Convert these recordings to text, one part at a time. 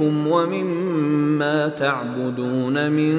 ومما تعبدون من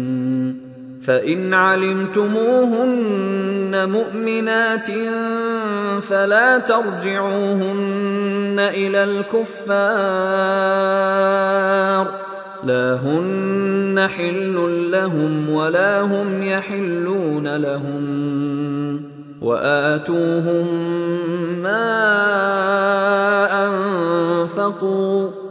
فإن علمتموهن مؤمنات فلا ترجعوهن إلى الكفار. لا هن حل لهم ولا هم يحلون لهم. وآتوهم ما أنفقوا.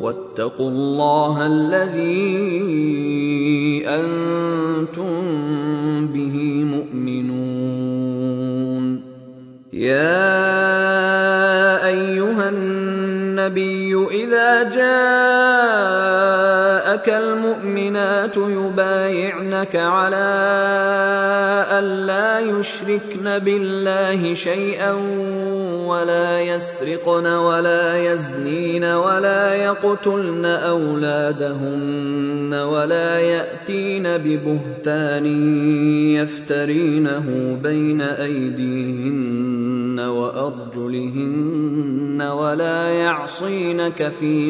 واتقوا الله الذي أنتم به مؤمنون. يا أيها النبي اذا جاءك المؤمنات يبايعنك على الا يشركن بالله شيئا ولا يسرقن ولا يزنين ولا يقتلن أولادهن ولا يأتين ببهتان يفترينه بين أيديهن وأرجلهن ولا يعصينك في